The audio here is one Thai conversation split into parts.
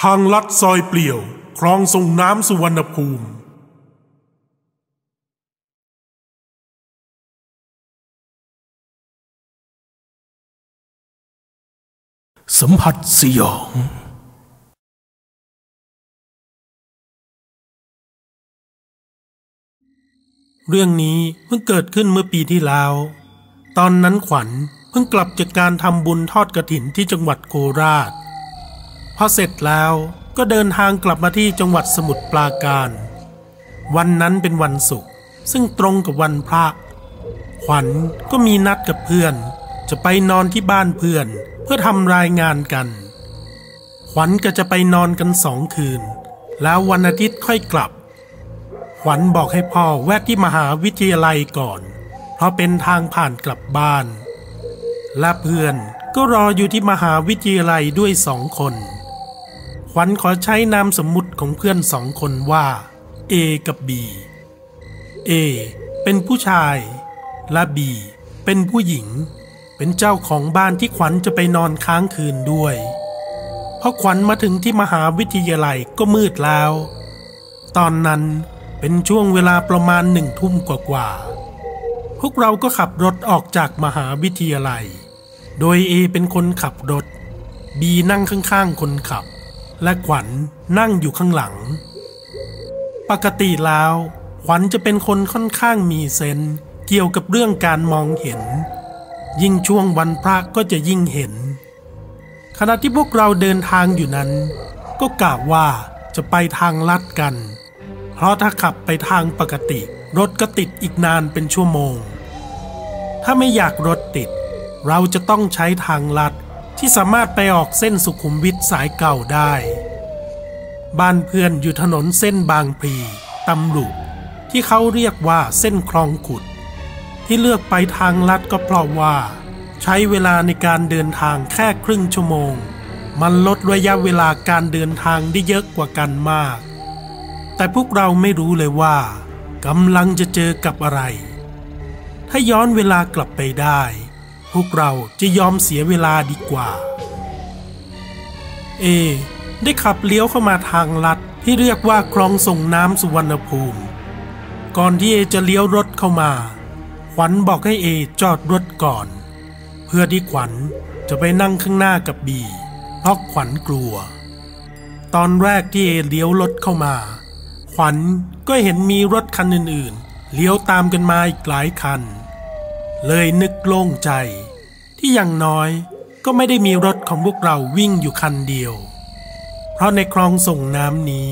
ทางลัดซอยเปลี่ยว คลองส่งน้ำสุวรรณภูมิ สัมผัสสยอง เรื่องนี้เพิ่งเกิดขึ้นเมื่อปีที่แล้ว ตอนนั้นขวัญเพิ่งกลับจากการทำบุญทอดกระถินที่จังหวัดโคราช พอเสร็จแล้วก็เดินทางกลับมาที่จังหวัดสมุทรปราการ วันนั้นเป็นวันศุกร์ซึ่งตรงกับวันพระ ขวัญก็มีนัดกับเพื่อน จะไปนอนที่บ้านเพื่อนเพื่อทำรายงานกัน ขวัญก็จะไปนอนกันสองคืน แล้ววันอาทิตย์ค่อยกลับ ขวัญบอกให้พ่อแวะที่มหาวิทยาลัยก่อน เพราะเป็นทางผ่านกลับบ้าน และเพื่อนก็รออยู่ที่มหาวิทยาลัยด้วยสองคน ขวัญขอใช้นามสมมุติของเพื่อนสองคนว่า A กับ B A เป็นผู้ชาย และ B เป็นผู้หญิง เป็นเจ้าของบ้านที่ขวัญจะไปนอนค้างคืนด้วยพอขวัญมาถึงที่มหาวิทยาลัยก็มืดแล้ว ตอนนั้นเป็นช่วงเวลาประมาณหนึ่งทุ่มกว่าๆพวกเราก็ขับรถออกจากมหาวิทยาลัย โดยเอเป็นคนขับรถบีนั่งข้างๆคนขับ และขวัญนั่งอยู่ข้างหลัง ปกติแล้ว ขวัญจะเป็นคนค่อนข้างมีเซนเกี่ยวกับเรื่องการมองเห็น ยิ่งช่วงวันพระก็จะยิ่งเห็น ขณะที่พวกเราเดินทางอยู่นั้น ก็กล่าวว่าจะไปทางลัดกัน เพราะถ้าขับไปทางปกติ รถก็ติดอีกนานเป็นชั่วโมง ถ้าไม่อยากรถติด เราจะต้องใช้ทางลัด ที่สามารถไปออกเส้นสุขุมวิทสายเก่าได้ บ้านเพื่อนอยู่ถนนเส้นบางพลีตำลุที่เขาเรียกว่าเส้นคลองขุด ที่เลือกไปทางลัดก็เพราะว่า ใช้เวลาในการเดินทางแค่ครึ่งชั่วโมง มันลดระยะเวลาการเดินทางได้เยอะกว่ากันมาก แต่พวกเราไม่รู้เลยว่ากำลังจะเจอกับอะไร ถ้าย้อนเวลากลับไปได้ พวกเราจะยอมเสียเวลาดีกว่า เอ ได้ขับเลี้ยวเข้ามาทางลัดที่เรียกว่าคลองส่งน้ำสุวรรณภูมิ ก่อนที่เอจะเลี้ยวรถเข้ามา ขวัญบอกให้เอจอดรถก่อน เพื่อที่ขวัญจะไปนั่งข้างหน้ากับบีเพราะขวัญกลัว ตอนแรกที่เอเลี้ยวรถเข้ามา ขวัญก็เห็นมีรถคันอื่นๆ เลี้ยวตามกันมาอีกหลายคัน เลยนึกโล่งใจ ที่อย่างน้อยก็ไม่ได้มีรถของพวกเราวิ่งอยู่คันเดียว เพราะในคลองส่งน้ำนี้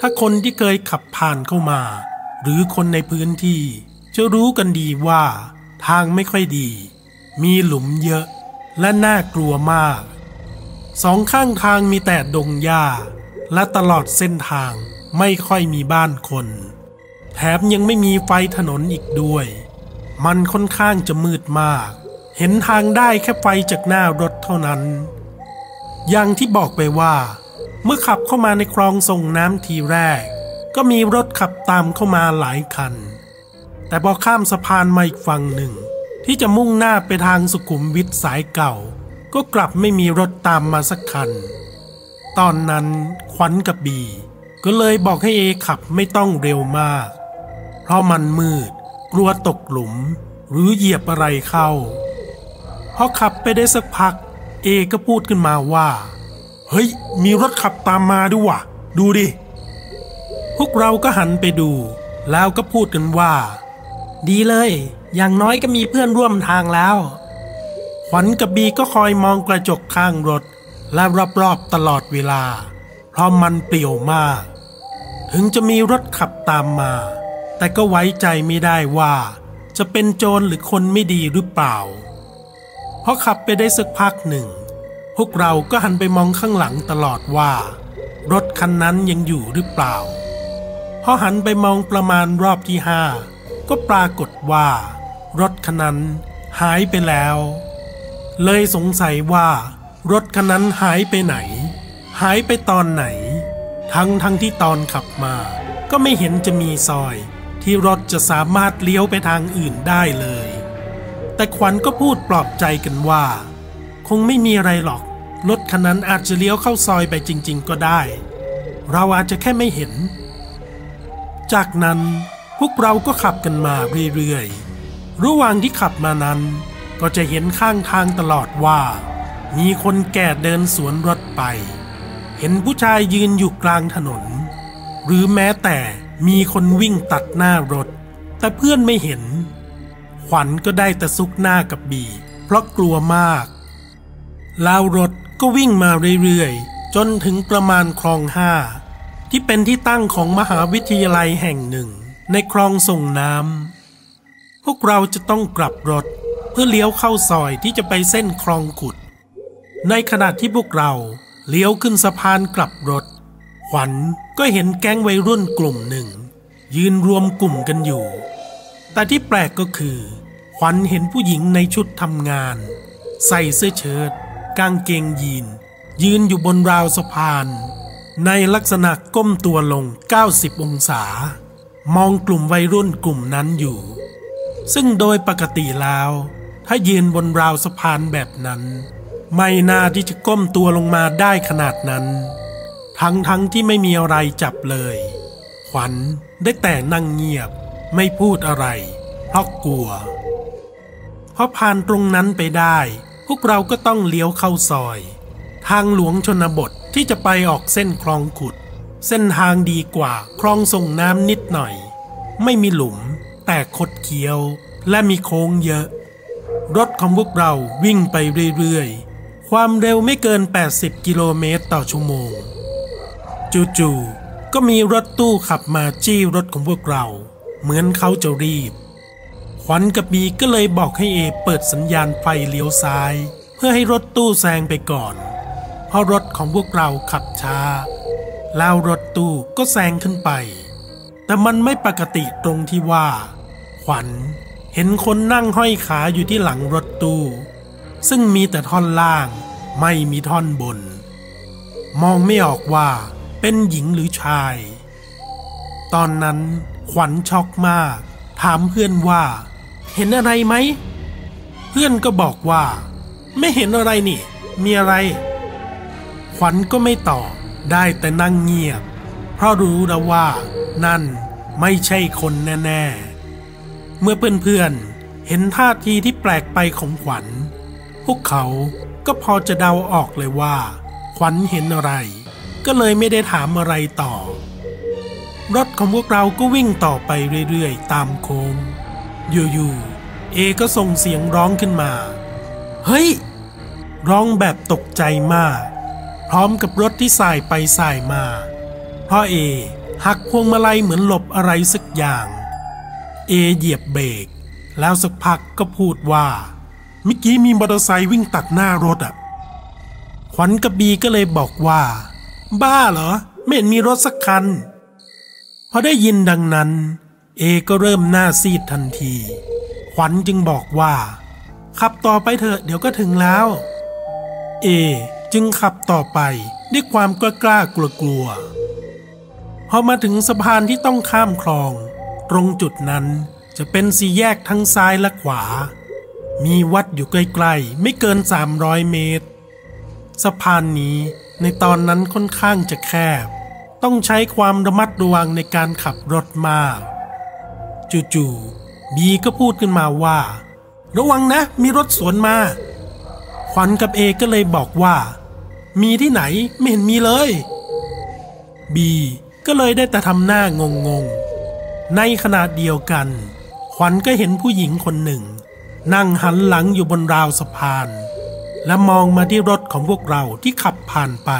ถ้าคนที่เคยขับผ่านเข้ามา หรือคนในพื้นที่ จะรู้กันดีว่า ทางไม่ค่อยดี มีหลุมเยอะและน่ากลัวมาก สองข้างทางมีแต่ดงหญ้า และตลอดเส้นทางไม่ค่อยมีบ้านคน แถมยังไม่มีไฟถนนอีกด้วย มันค่อนข้างจะมืดมาก เห็นทางได้แค่ไฟจากหน้ารถเท่านั้น อย่างที่บอกไปว่า เมื่อขับเข้ามาในคลองส่งน้ำทีแรก ก็มีรถขับตามเข้ามาหลายคัน แต่พอข้ามสะพานมาอีกฝั่งหนึ่ง ที่จะมุ่งหน้าไปทางสุขุมวิทสายเก่า ก็กลับไม่มีรถตามมาสักคัน ตอนนั้นขวัญกับบี ก็เลยบอกให้เอขับไม่ต้องเร็วมาก เพราะมันมืด กลัวตกหลุม หรือเหยียบอะไรเข้าพอขับไปได้สักพัก เอก็พูดขึ้นมาว่า เฮ้ย มีรถขับตามมาด้วยวะดูดิ พวกเราก็หันไปดู แล้วก็พูดกันว่า ดีเลย อย่างน้อยก็มีเพื่อนร่วมทางแล้ว ขวัญกับบีก็คอยมองกระจกข้างรถ และรอบๆตลอดเวลา เพราะมันเปลี่ยวมาก ถึงจะมีรถขับตามมา แต่ก็ไว้ใจไม่ได้ว่า จะเป็นโจรหรือคนไม่ดีหรือเปล่า เพอขับไปได้สักพักหนึ่ง พวกเราก็หันไปมองข้างหลังตลอดว่า รถคันนั้นยังอยู่หรือเปล่า พอหันไปมองประมาณรอบที่ห้าก็ปรากฏว่า รถคันนั้นหายไปแล้ว เลยสงสัยว่า รถคันนั้นหายไปไหน หายไปตอนไหน ทั้งทั้งที่ตอนขับมาก็ไม่เห็นจะมีซอย ที่รถจะสามารถเลี้ยวไปทางอื่นได้เลย แต่ขวัญก็พูดปลอบใจกันว่า คงไม่มีอะไรหรอก รถคันนั้นอาจจะเลี้ยวเข้าซอยไปจริง ๆ ก็ได้ เราอาจจะแค่ไม่เห็น จากนั้นพวกเราก็ขับกันมาเรื่อยๆ ระหว่างที่ขับมานั้น ก็จะเห็นข้างทางตลอดว่า มีคนแก่เดินสวนรถไป เห็นผู้ชายยืนอยู่กลางถนน หรือแม้แต่ มีคนวิ่งตัดหน้ารถ แต่เพื่อนไม่เห็น ขวัญก็ได้แต่ซุกหน้ากับบี เพราะกลัวมาก แล้วรถก็วิ่งมาเรื่อยๆ จนถึงประมาณคลองห้าที่เป็นที่ตั้งของมหาวิทยาลัยแห่งหนึ่ง ในคลองส่งน้ำพวกเราจะต้องกลับรถเพื่อเลี้ยวเข้าซอยที่จะไปเส้นคลองขุด ในขณะที่พวกเราเลี้ยวขึ้นสะพานกลับรถ ขวัญก็เห็นแก๊งวัยรุ่นกลุ่มหนึ่ง ยืนรวมกลุ่มกันอยู่ แต่ที่แปลกก็คือ ขวัญเห็นผู้หญิงในชุดทำงาน ใส่เสื้อเชิ้ตกางเกงยีน ยืนอยู่บนราวสะพาน ในลักษณะก้มตัวลง 90 องศา มองกลุ่มวัยรุ่นกลุ่มนั้นอยู่ ซึ่งโดยปกติแล้ว ถ้ายืนบนราวสะพานแบบนั้น ไม่น่าที่จะก้มตัวลงมาได้ขนาดนั้น ทั้งทั้งที่ไม่มีอะไรจับเลย ขวัญได้แต่นั่งเงียบไม่พูดอะไร เพราะกลัวพอผ่านตรงนั้นไปได้ พวกเราก็ต้องเลี้ยวเข้าซอย ทางหลวงชนบทที่จะไปออกเส้นคลองขุด เส้นทางดีกว่าคลองส่งน้ำนิดหน่อย ไม่มีหลุม แต่คดเคี้ยวและมีโค้งเยอะ รถของพวกเราวิ่งไปเรื่อยๆ ความเร็วไม่เกิน 80 กิโลเมตรต่อชั่วโมง จู่ๆก็มีรถตู้ขับมาจี้รถของพวกเรา เหมือนเขาจะรีบ ขวัญกับบีก็เลยบอกให้เอเปิดสัญญาณไฟเลี้ยวซ้าย เพื่อให้รถตู้แซงไปก่อน เพราะรถของพวกเราขับช้า แล้วรถตู้ก็แซงขึ้นไป แต่มันไม่ปกติตรงที่ว่า ขวัญเห็นคนนั่งห้อยขาอยู่ที่หลังรถตู้ ซึ่งมีแต่ท่อนล่างไม่มีท่อนบน มองไม่ออกว่า เป็นหญิงหรือชาย ตอนนั้นขวัญช็อกมาก ถามเพื่อนว่า เห็นอะไรไหม เพื่อนก็บอกว่า ไม่เห็นอะไรนี่ มีอะไร ขวัญก็ไม่ตอบได้แต่นั่งเงียบ เพราะรู้แล้วว่า นั่นไม่ใช่คนแน่ๆ เมื่อเพื่อนๆ เห็นท่าทีที่แปลกไปของขวัญ พวกเขาก็พอจะเดาออกเลยว่า ขวัญเห็นอะไร ก็เลยไม่ได้ถามอะไรต่อ รถของพวกเราก็วิ่งต่อไปเรื่อยๆ ตามโค้งอยู่ๆเอก็ส่งเสียงร้องขึ้นมา เฮ้ย ร้องแบบตกใจมาก พร้อมกับรถที่สายไปสายมาเพราะเอหักพวงมาลัยเหมือนหลบอะไรสักอย่าง เอเหยียบเบรกแล้วสักพักก็พูดว่าเมื่อกี้มีมอเตอร์ไซค์วิ่งตัดหน้ารถอะ ขวัญกับบีก็เลยบอกว่า บ้าเหรอ ไม่เห็นมีรถสักคัน พอได้ยินดังนั้น เอก็เริ่มหน้าซีดทันที ขวัญจึงบอกว่า ขับต่อไปเถอะเดี๋ยวก็ถึงแล้ว เอจึงขับต่อไปด้วยความกล้ากล้ากลัวกลัวพอมาถึงสะพานที่ต้องข้ามคลอง ตรงจุดนั้นจะเป็นสี่แยกทั้งซ้ายและขวา มีวัดอยู่ใกล้ๆ ไม่เกิน 300 เมตร สะพานนี้ ในตอนนั้นค่อนข้างจะแคบ ต้องใช้ความระมัดระวังในการขับรถมาก จู่ๆบีก็พูดขึ้นมาว่า ระวังนะมีรถสวนมาขวัญกับเอก็เลยบอกว่า มีที่ไหนไม่เห็นมีเลย บีก็เลยได้แต่ทำหน้างงงๆในขณะเดียวกัน ขวัญก็เห็นผู้หญิงคนหนึ่ง นั่งหันหลังอยู่บนราวสะพาน และมองมาที่รถของพวกเราที่ขับผ่านไป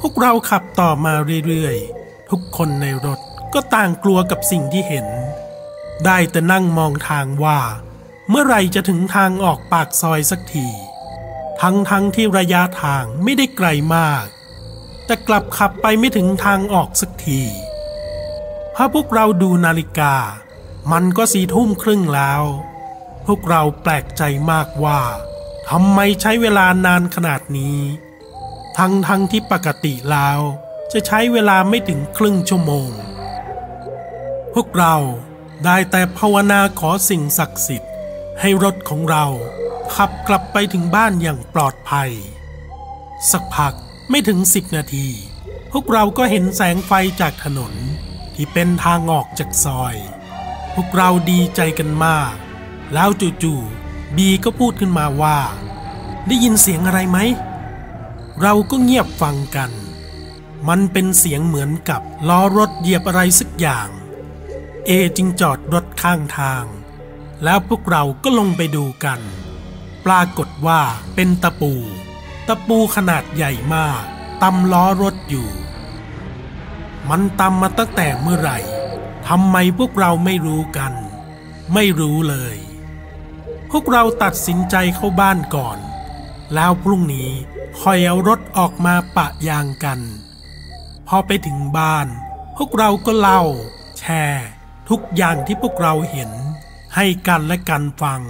พวกเราขับต่อมาเรื่อยๆ ทุกคนในรถก็ต่างกลัวกับสิ่งที่เห็น ได้แต่นั่งมองทางว่า เมื่อไรจะถึงทางออกปากซอยสักที ทั้งทั้งที่ระยะทางไม่ได้ไกลมาก แต่กลับขับไปไม่ถึงทางออกสักทีพอพวกเราดูนาฬิกา มันก็สี่ทุ่มครึ่งแล้ว พวกเราแปลกใจมากว่า ทำไมใช้เวลานานขนาดนี้ ทั้งทั้งที่ปกติแล้วจะใช้เวลาไม่ถึงครึ่งชั่วโมง พวกเราได้แต่ภาวนาขอสิ่งศักดิ์สิทธิ์ ให้รถของเราขับกลับไปถึงบ้านอย่างปลอดภัย สักพักไม่ถึงสิบนาที พวกเราก็เห็นแสงไฟจากถนนที่เป็นทางออกจากซอย พวกเราดีใจกันมาก แล้วจู่ๆ บีก็พูดขึ้นมาว่า ได้ยินเสียงอะไรไหม เราก็เงียบฟังกัน มันเป็นเสียงเหมือนกับล้อรถเหยียบอะไรสักอย่าง เอจึงจอดรถข้างทาง แล้วพวกเราก็ลงไปดูกัน ปรากฏว่าเป็นตะปู ตะปูขนาดใหญ่มากตำล้อรถอยู่ มันตำมาตั้งแต่เมื่อไหร่ทำไมพวกเราไม่รู้กัน ไม่รู้เลย วกเราตัดสินใจเข้าบ้านก่อน แล้วพรุ่งนี้คอยเอารถออกมาปะยางกัน พอไปถึงบ้าน พวกเราก็เล่า แชร์ ทุกอย่างที่พวกเราเห็น ให้กันและกันฟัง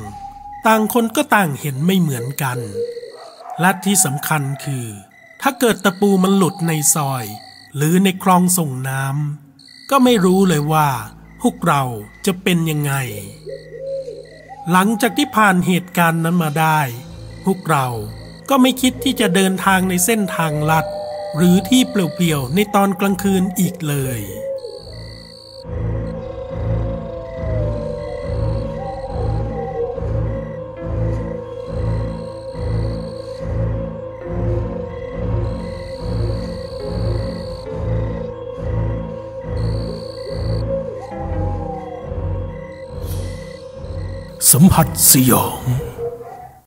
ต่างคนก็ต่างเห็นไม่เหมือนกัน และที่สำคัญคือ ถ้าเกิดตะปูมันหลุดในซอย หรือในคลองส่งน้ำก็ไม่รู้เลยว่า พวกเราจะเป็นยังไง หลังจากที่ผ่านเหตุการณ์นั้นมาได้ พวกเราก็ไม่คิดที่จะเดินทางในเส้นทางลัด หรือที่เปลี่ยวๆในตอนกลางคืนอีกเลย สัมผัสสยอง